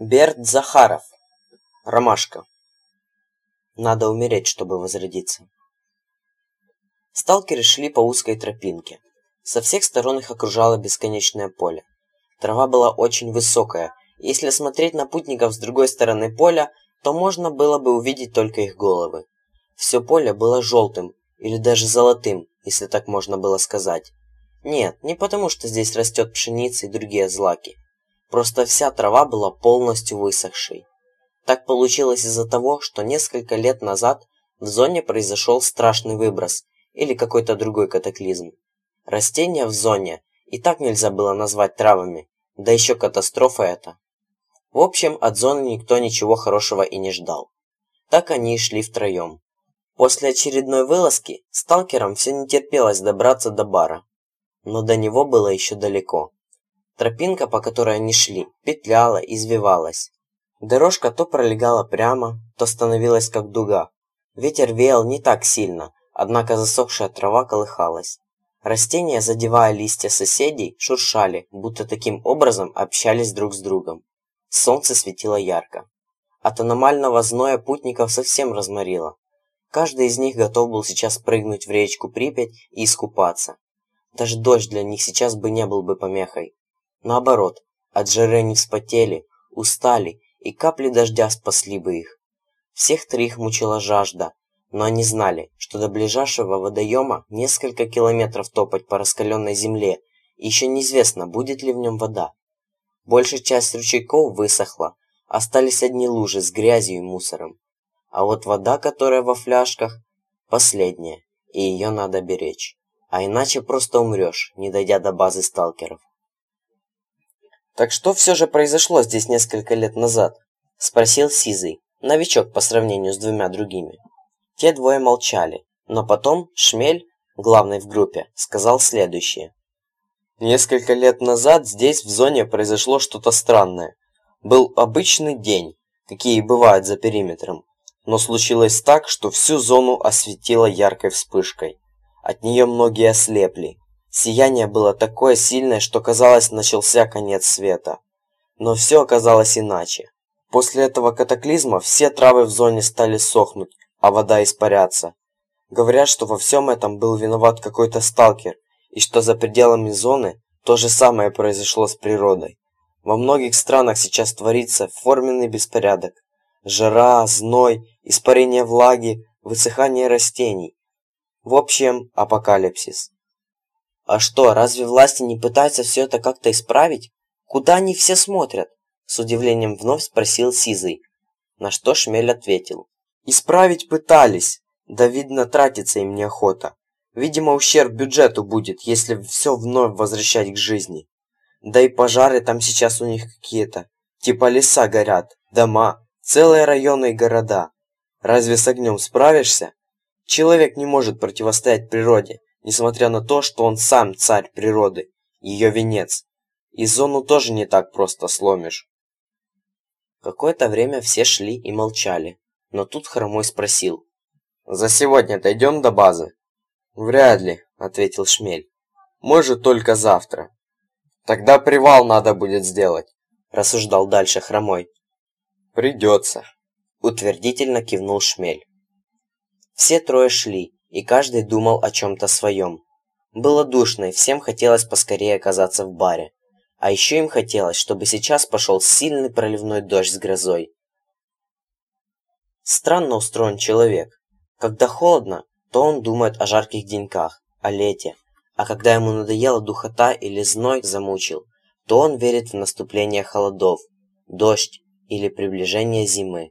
Берт Захаров. Ромашка. Надо умереть, чтобы возродиться. Сталкеры шли по узкой тропинке. Со всех сторон их окружало бесконечное поле. Трава была очень высокая, и если смотреть на путников с другой стороны поля, то можно было бы увидеть только их головы. Все поле было желтым, или даже золотым, если так можно было сказать. Нет, не потому что здесь растет пшеница и другие злаки. Просто вся трава была полностью высохшей. Так получилось из-за того, что несколько лет назад в зоне произошел страшный выброс или какой-то другой катаклизм. Растения в зоне и так нельзя было назвать травами, да еще катастрофа это. В общем, от зоны никто ничего хорошего и не ждал. Так они и шли втроем. После очередной вылазки сталкерам все не терпелось добраться до бара. Но до него было еще далеко. Тропинка, по которой они шли, петляла, извивалась. Дорожка то пролегала прямо, то становилась как дуга. Ветер веял не так сильно, однако засохшая трава колыхалась. Растения, задевая листья соседей, шуршали, будто таким образом общались друг с другом. Солнце светило ярко. От аномального зноя путников совсем разморило. Каждый из них готов был сейчас прыгнуть в речку Припять и искупаться. Даже дождь для них сейчас бы не был бы помехой. Наоборот, от жары они вспотели, устали, и капли дождя спасли бы их. Всех троих мучила жажда, но они знали, что до ближайшего водоема несколько километров топать по раскаленной земле, и еще неизвестно, будет ли в нем вода. Большая часть ручейков высохла, остались одни лужи с грязью и мусором. А вот вода, которая во фляжках, последняя, и ее надо беречь. А иначе просто умрешь, не дойдя до базы сталкеров. «Так что все же произошло здесь несколько лет назад?» – спросил Сизый, новичок по сравнению с двумя другими. Те двое молчали, но потом Шмель, главный в группе, сказал следующее. Несколько лет назад здесь в зоне произошло что-то странное. Был обычный день, какие бывают за периметром, но случилось так, что всю зону осветило яркой вспышкой. От нее многие ослепли, Сияние было такое сильное, что казалось, начался конец света. Но все оказалось иначе. После этого катаклизма все травы в зоне стали сохнуть, а вода испаряться. Говорят, что во всем этом был виноват какой-то сталкер, и что за пределами зоны то же самое произошло с природой. Во многих странах сейчас творится форменный беспорядок. Жара, зной, испарение влаги, высыхание растений. В общем, апокалипсис. А что, разве власти не пытаются все это как-то исправить? Куда они все смотрят? С удивлением вновь спросил Сизый. На что Шмель ответил. Исправить пытались. Да видно, тратиться им неохота. Видимо, ущерб бюджету будет, если все вновь возвращать к жизни. Да и пожары там сейчас у них какие-то. Типа леса горят, дома, целые районы и города. Разве с огнем справишься? Человек не может противостоять природе, несмотря на то, что он сам царь природы, ее венец. И зону тоже не так просто сломишь. Какое-то время все шли и молчали, но тут Хромой спросил. «За сегодня дойдем до базы?» «Вряд ли», — ответил Шмель. «Может, только завтра». «Тогда привал надо будет сделать», — рассуждал дальше Хромой. «Придется», — утвердительно кивнул Шмель. Все трое шли, и каждый думал о чем-то своем. Было душно, и всем хотелось поскорее оказаться в баре. А еще им хотелось, чтобы сейчас пошел сильный проливной дождь с грозой. Странно устроен человек. Когда холодно, то он думает о жарких деньках, о лете. А когда ему надоела духота или зной замучил, то он верит в наступление холодов, дождь или приближение зимы.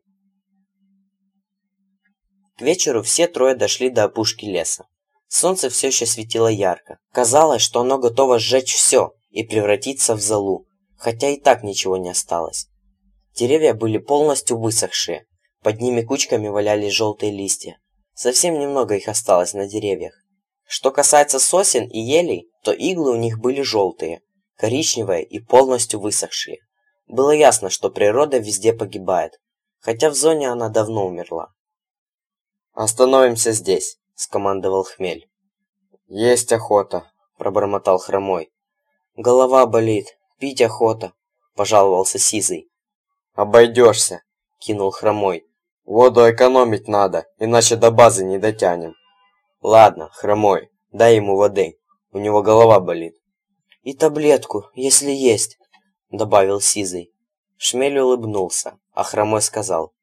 К вечеру все трое дошли до опушки леса. Солнце все еще светило ярко. Казалось, что оно готово сжечь все и превратиться в золу, хотя и так ничего не осталось. Деревья были полностью высохшие, под ними кучками валялись желтые листья. Совсем немного их осталось на деревьях. Что касается сосен и елей, то иглы у них были желтые, коричневые и полностью высохшие. Было ясно, что природа везде погибает, хотя в зоне она давно умерла. «Остановимся здесь», — скомандовал Хмель. «Есть охота», — пробормотал Хромой. «Голова болит, пить охота», — пожаловался Сизый. обойдешься кинул хромой. Воду экономить надо иначе до базы не дотянем ладно хромой дай ему воды. У него голова болит и таблетку если есть добавил сизый. Шмель улыбнулся а хромой сказал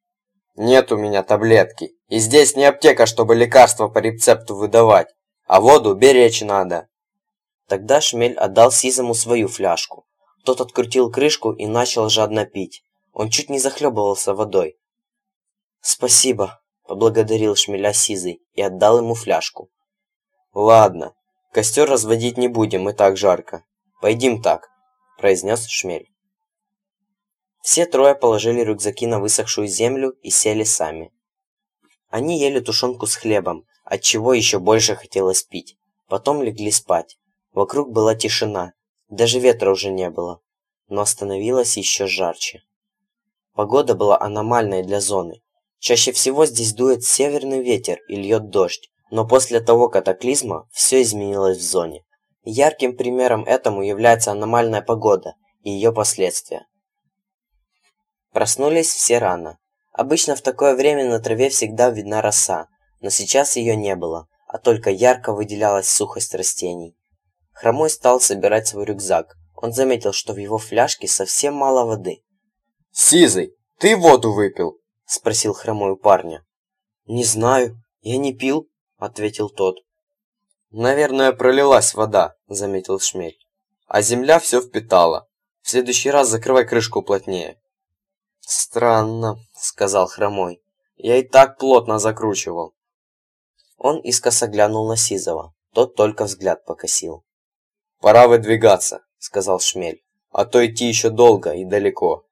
нет у меня таблетки. И здесь не аптека чтобы лекарства по рецепту выдавать а воду беречь надо. Тогда шмель отдал сизому свою фляжку. Тот открутил крышку и начал жадно пить. Он чуть не захлебывался водой. Спасибо поблагодарил шмеля сизый и отдал ему фляжку. Ладно костер разводить не будем и так жарко. Пойдем так произнес шмель все трое положили рюкзаки на высохшую землю и сели сами. Они ели тушенку с хлебом от чего еще больше хотелось пить. Потом легли спать. Вокруг была тишина. Даже ветра уже не было. Но становилось еще жарче. Погода была аномальной для зоны. Чаще всего здесь дует северный ветер и льет дождь. Но после того катаклизма все изменилось в зоне. Ярким примером этому является аномальная погода и ее последствия проснулись все рано. Обычно в такое время на траве всегда видна роса но сейчас ее не было а только ярко выделялась сухость растений. Хромой стал собирать свой рюкзак. Он заметил что в его фляжке совсем мало воды. Сизый ты воду выпил спросил хромой у парня. Не знаю я не пил ответил тот. Наверное пролилась вода заметил шмель. А земля все впитала. В следующий раз закрывай крышку плотнее странно сказал хромой. Я и так плотно закручивал он искоса глянул на сизова. Тот только взгляд покосил. Пора выдвигаться сказал шмель. А то идти еще долго и далеко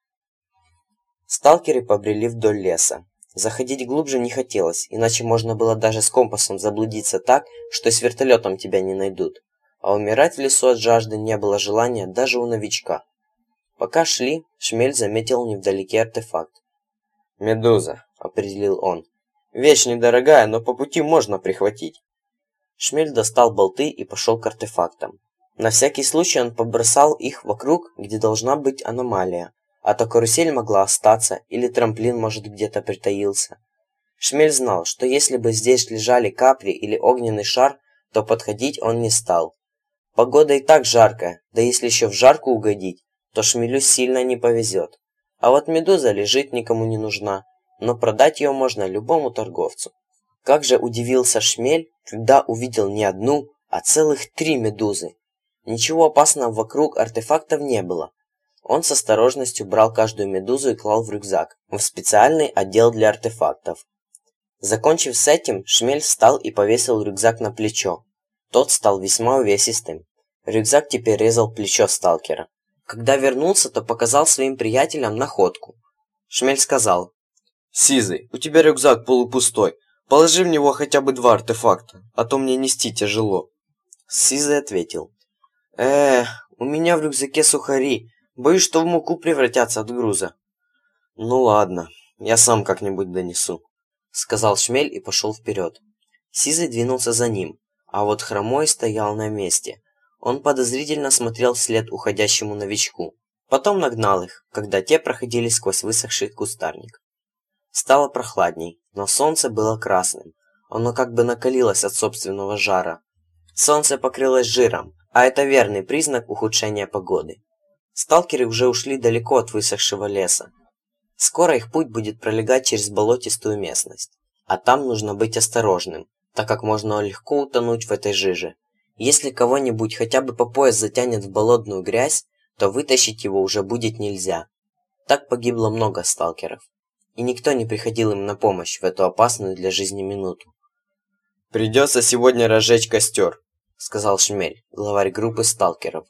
сталкеры побрели вдоль леса. Заходить глубже не хотелось, иначе можно было даже с компасом заблудиться так, что с вертолетом тебя не найдут. А умирать в лесу от жажды не было желания даже у новичка. Пока шли, Шмель заметил невдалеке артефакт. «Медуза», — определил он. «Вещь недорогая, но по пути можно прихватить». Шмель достал болты и пошел к артефактам. На всякий случай он побросал их вокруг, где должна быть аномалия, а то карусель могла остаться, или трамплин, может, где-то притаился. Шмель знал, что если бы здесь лежали капли или огненный шар, то подходить он не стал. Погода и так жаркая, да если еще в жарку угодить, то шмелю сильно не повезет. А вот медуза лежит никому не нужна, но продать ее можно любому торговцу. Как же удивился шмель, когда увидел не одну, а целых три медузы. Ничего опасного вокруг артефактов не было, он с осторожностью брал каждую медузу и клал в рюкзак, в специальный отдел для артефактов. Закончив с этим, Шмель встал и повесил рюкзак на плечо. Тот стал весьма увесистым. Рюкзак теперь резал плечо сталкера. Когда вернулся, то показал своим приятелям находку. Шмель сказал. «Сизый, у тебя рюкзак полупустой. Положи в него хотя бы два артефакта, а то мне нести тяжело». Сизый ответил. «Эх, у меня в рюкзаке сухари, Боюсь, что в муку превратятся от груза. Ну ладно, я сам как-нибудь донесу, сказал Шмель и пошел вперед. Сизый двинулся за ним, а вот Хромой стоял на месте. Он подозрительно смотрел вслед уходящему новичку. Потом нагнал их, когда те проходили сквозь высохший кустарник. Стало прохладней, но солнце было красным. Оно как бы накалилось от собственного жара. Солнце покрылось жиром, а это верный признак ухудшения погоды. Сталкеры уже ушли далеко от высохшего леса. Скоро их путь будет пролегать через болотистую местность. А там нужно быть осторожным, так как можно легко утонуть в этой жиже. Если кого-нибудь хотя бы по пояс затянет в болотную грязь, то вытащить его уже будет нельзя. Так погибло много сталкеров. И никто не приходил им на помощь в эту опасную для жизни минуту. «Придется сегодня разжечь костер», — сказал Шмель, главарь группы сталкеров.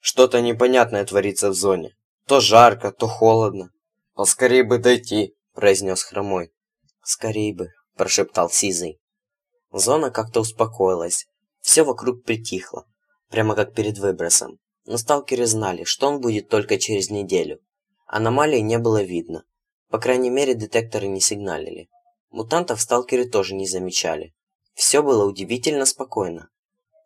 Что-то непонятное творится в зоне. То жарко, то холодно. Поскорей бы дойти, произнес хромой. Скорей бы, прошептал Сизый. Зона как-то успокоилась. Все вокруг притихло, прямо как перед выбросом. Но сталкеры знали, что он будет только через неделю. Аномалии не было видно. По крайней мере, детекторы не сигналили. Мутантов сталкеры тоже не замечали. Все было удивительно спокойно.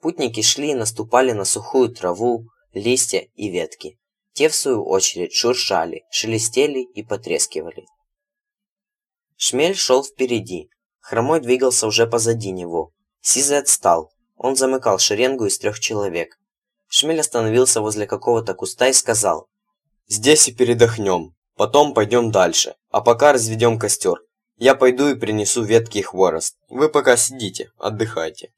Путники шли и наступали на сухую траву, листья и ветки. Те, в свою очередь, шуршали, шелестели и потрескивали. Шмель шел впереди. Хромой двигался уже позади него. Сизый отстал. Он замыкал шеренгу из трех человек. Шмель остановился возле какого-то куста и сказал. «Здесь и передохнем. Потом пойдем дальше. А пока разведем костер. Я пойду и принесу ветки и хворост. Вы пока сидите, отдыхайте».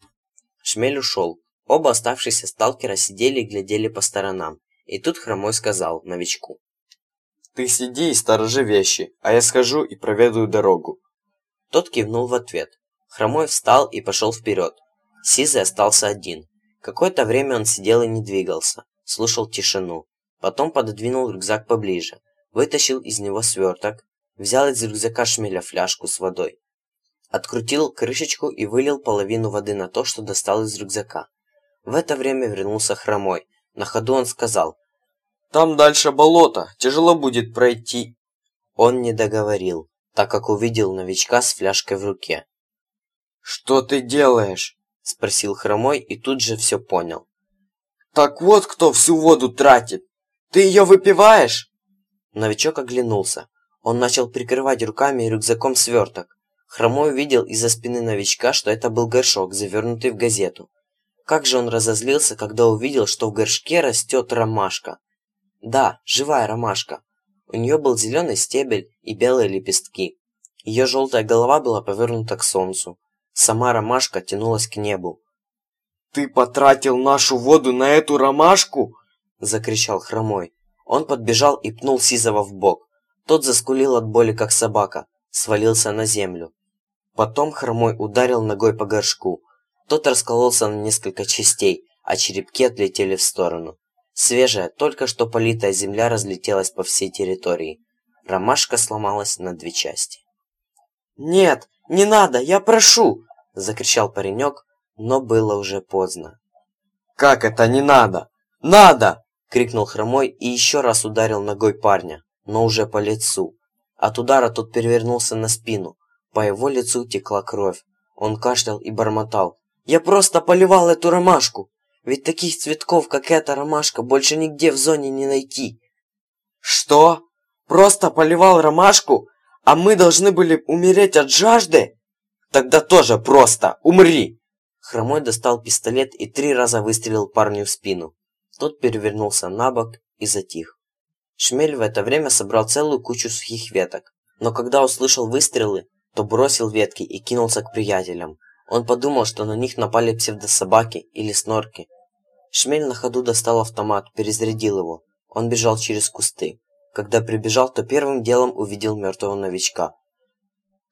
Шмель ушел. Оба оставшиеся сталкера сидели и глядели по сторонам. И тут Хромой сказал новичку. «Ты сиди и сторожи вещи, а я схожу и проведаю дорогу». Тот кивнул в ответ. Хромой встал и пошел вперед. Сизый остался один. Какое-то время он сидел и не двигался, слушал тишину. Потом пододвинул рюкзак поближе, вытащил из него сверток, взял из рюкзака шмеля фляжку с водой. Открутил крышечку и вылил половину воды на то, что достал из рюкзака. В это время вернулся хромой. На ходу он сказал. «Там дальше болото, тяжело будет пройти». Он не договорил, так как увидел новичка с фляжкой в руке. «Что ты делаешь?» – спросил Хромой и тут же все понял. «Так вот кто всю воду тратит! Ты ее выпиваешь?» Новичок оглянулся. Он начал прикрывать руками и рюкзаком сверток. Хромой увидел из-за спины новичка, что это был горшок, завернутый в газету. Как же он разозлился, когда увидел, что в горшке растет ромашка. Да, живая ромашка. У нее был зеленый стебель и белые лепестки. Ее желтая голова была повернута к солнцу. Сама ромашка тянулась к небу. «Ты потратил нашу воду на эту ромашку?» – закричал Хромой. Он подбежал и пнул Сизова в бок. Тот заскулил от боли, как собака, свалился на землю. Потом Хромой ударил ногой по горшку. Тот раскололся на несколько частей, а черепки отлетели в сторону. Свежая, только что политая земля разлетелась по всей территории. Ромашка сломалась на две части. «Нет, не надо, я прошу!» – закричал паренек, но было уже поздно. «Как это не надо? Надо!» – крикнул хромой и еще раз ударил ногой парня, но уже по лицу. От удара тот перевернулся на спину. По его лицу текла кровь. Он кашлял и бормотал. «Я просто поливал эту ромашку! Ведь таких цветков, как эта ромашка, больше нигде в зоне не найти!» «Что? Просто поливал ромашку? А мы должны были умереть от жажды? Тогда тоже просто умри!» Хромой достал пистолет и три раза выстрелил парню в спину. Тот перевернулся на бок и затих. Шмель в это время собрал целую кучу сухих веток, но когда услышал выстрелы, то бросил ветки и кинулся к приятелям. Он подумал, что на них напали псевдособаки или снорки. Шмель на ходу достал автомат, перезарядил его. Он бежал через кусты. Когда прибежал, то первым делом увидел мертвого новичка.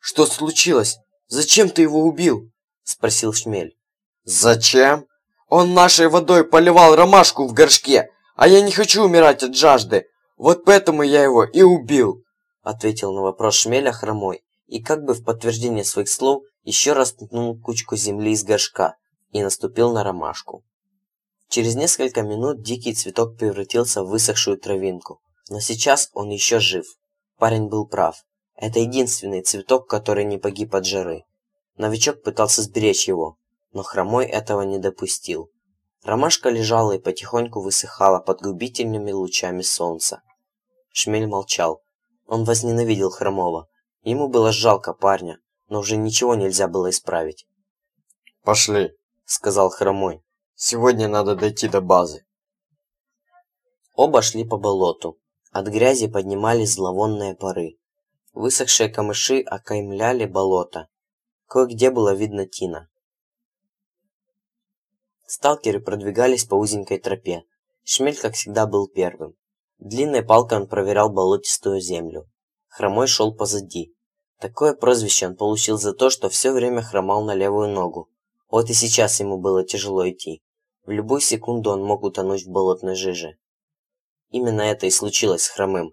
«Что случилось? Зачем ты его убил?» – спросил Шмель. «Зачем? Он нашей водой поливал ромашку в горшке, а я не хочу умирать от жажды. Вот поэтому я его и убил», – ответил на вопрос Шмеля хромой. И как бы в подтверждение своих слов, еще раз ткнул кучку земли из горшка и наступил на ромашку. Через несколько минут дикий цветок превратился в высохшую травинку. Но сейчас он еще жив. Парень был прав. Это единственный цветок, который не погиб от жары. Новичок пытался сберечь его, но хромой этого не допустил. Ромашка лежала и потихоньку высыхала под губительными лучами солнца. Шмель молчал. Он возненавидел хромого. Ему было жалко парня, но уже ничего нельзя было исправить. «Пошли», — сказал хромой. «Сегодня надо дойти до базы». Оба шли по болоту. От грязи поднимались зловонные пары. Высохшие камыши окаймляли болото. Кое-где было видно тина. Сталкеры продвигались по узенькой тропе. Шмель, как всегда, был первым. Длинной палкой он проверял болотистую землю. Хромой шел позади. Такое прозвище он получил за то, что все время хромал на левую ногу. Вот и сейчас ему было тяжело идти. В любую секунду он мог утонуть в болотной жиже. Именно это и случилось с Хромым.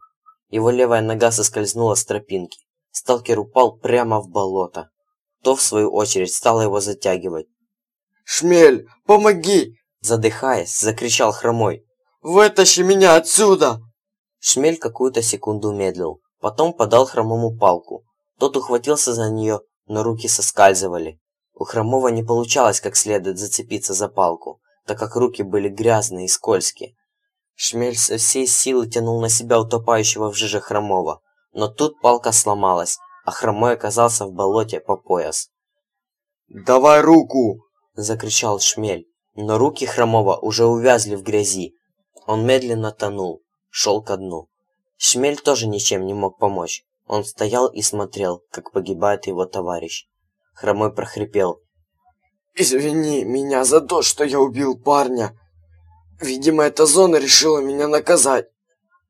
Его левая нога соскользнула с тропинки. Сталкер упал прямо в болото. То, в свою очередь, стало его затягивать. «Шмель, помоги!» Задыхаясь, закричал Хромой. «Вытащи меня отсюда!» Шмель какую-то секунду медлил. Потом подал Хромому палку. Тот ухватился за нее, но руки соскальзывали. У Хромого не получалось как следует зацепиться за палку, так как руки были грязные и скользкие. Шмель со всей силы тянул на себя утопающего в жиже Хромова, но тут палка сломалась, а Хромой оказался в болоте по пояс. «Давай руку!» – закричал Шмель, но руки Хромова уже увязли в грязи. Он медленно тонул, шел ко дну. Шмель тоже ничем не мог помочь. Он стоял и смотрел, как погибает его товарищ. Хромой прохрипел. «Извини меня за то, что я убил парня. Видимо, эта зона решила меня наказать.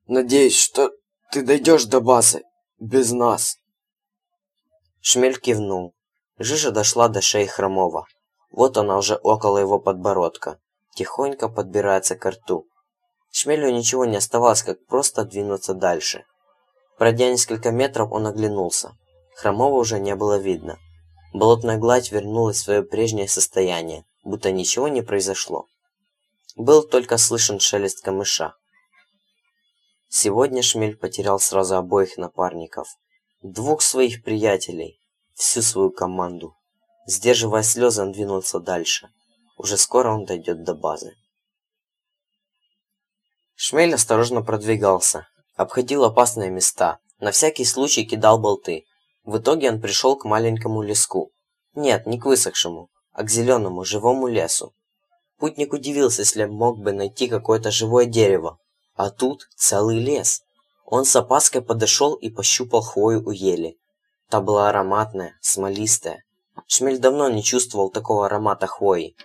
Надеюсь, что ты дойдешь до базы без нас». Шмель кивнул. Жижа дошла до шеи Хромова. Вот она уже около его подбородка. Тихонько подбирается к рту. Шмелю ничего не оставалось, как просто двинуться дальше. Пройдя несколько метров, он оглянулся. Хромова уже не было видно. Болотная гладь вернулась в свое прежнее состояние, будто ничего не произошло. Был только слышен шелест камыша. Сегодня Шмель потерял сразу обоих напарников. Двух своих приятелей, всю свою команду. Сдерживая слезы, он двинулся дальше. Уже скоро он дойдет до базы. Шмель осторожно продвигался, обходил опасные места, на всякий случай кидал болты. В итоге он пришел к маленькому леску. Нет, не к высохшему, а к зеленому, живому лесу. Путник удивился, если мог бы найти какое-то живое дерево. А тут целый лес. Он с опаской подошел и пощупал хвою у ели. Та была ароматная, смолистая. Шмель давно не чувствовал такого аромата хвои.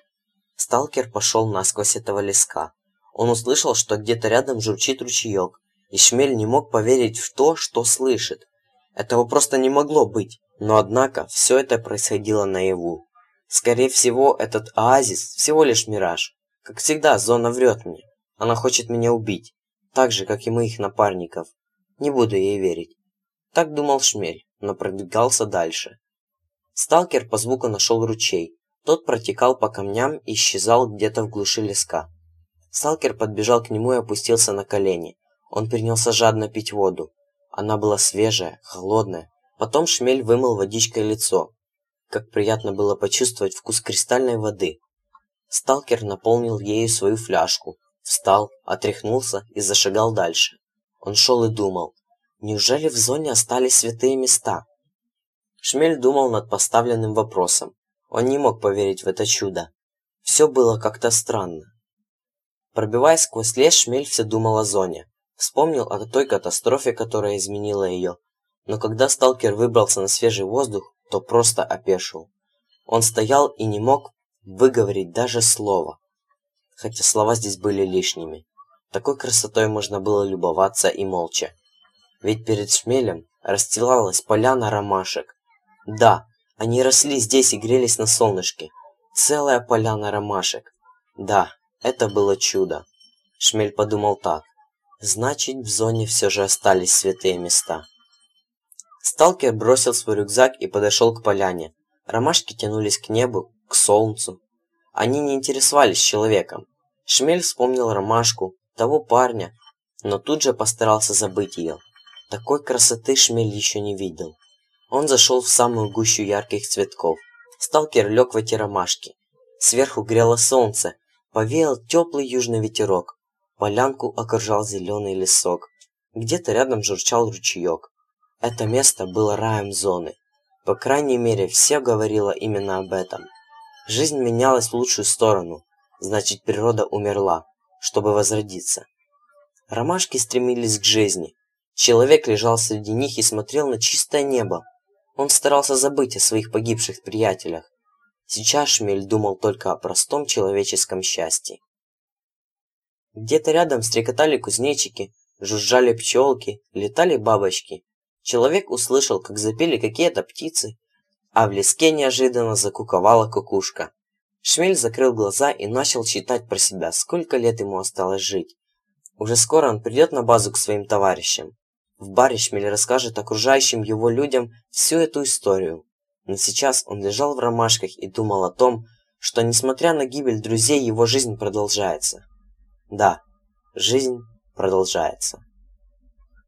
Сталкер пошел насквозь этого леска. Он услышал, что где-то рядом журчит ручеек, и Шмель не мог поверить в то, что слышит. Этого просто не могло быть. Но однако, все это происходило наяву. Скорее всего, этот оазис всего лишь мираж. Как всегда, зона врет мне. Она хочет меня убить. Так же, как и моих напарников. Не буду ей верить. Так думал Шмель, но продвигался дальше. Сталкер по звуку нашел ручей. Тот протекал по камням и исчезал где-то в глуши леска. Сталкер подбежал к нему и опустился на колени. Он принялся жадно пить воду. Она была свежая, холодная. Потом шмель вымыл водичкой лицо. Как приятно было почувствовать вкус кристальной воды. Сталкер наполнил ею свою фляжку, встал, отряхнулся и зашагал дальше. Он шел и думал, неужели в зоне остались святые места? Шмель думал над поставленным вопросом. Он не мог поверить в это чудо. Все было как-то странно. Пробиваясь сквозь лес, Шмель все думал о зоне. Вспомнил о той катастрофе, которая изменила ее. Но когда сталкер выбрался на свежий воздух, то просто опешил. Он стоял и не мог выговорить даже слова. Хотя слова здесь были лишними. Такой красотой можно было любоваться и молча. Ведь перед шмелем расстилалась поляна ромашек. Да, они росли здесь и грелись на солнышке. Целая поляна ромашек. Да, это было чудо. Шмель подумал так. Значит, в зоне все же остались святые места. Сталкер бросил свой рюкзак и подошел к поляне. Ромашки тянулись к небу, к солнцу. Они не интересовались человеком. Шмель вспомнил ромашку, того парня, но тут же постарался забыть ее. Такой красоты Шмель еще не видел. Он зашел в самую гущу ярких цветков. Сталкер лег в эти ромашки. Сверху грело солнце, Повеял теплый южный ветерок. Полянку окружал зеленый лесок. Где-то рядом журчал ручеек. Это место было раем зоны. По крайней мере, все говорило именно об этом. Жизнь менялась в лучшую сторону. Значит, природа умерла, чтобы возродиться. Ромашки стремились к жизни. Человек лежал среди них и смотрел на чистое небо. Он старался забыть о своих погибших приятелях. Сейчас Шмель думал только о простом человеческом счастье. Где-то рядом стрекотали кузнечики, жужжали пчелки, летали бабочки. Человек услышал, как запели какие-то птицы, а в леске неожиданно закуковала кукушка. Шмель закрыл глаза и начал читать про себя, сколько лет ему осталось жить. Уже скоро он придет на базу к своим товарищам. В баре Шмель расскажет окружающим его людям всю эту историю. Но сейчас он лежал в ромашках и думал о том, что, несмотря на гибель друзей, его жизнь продолжается. Да, жизнь продолжается.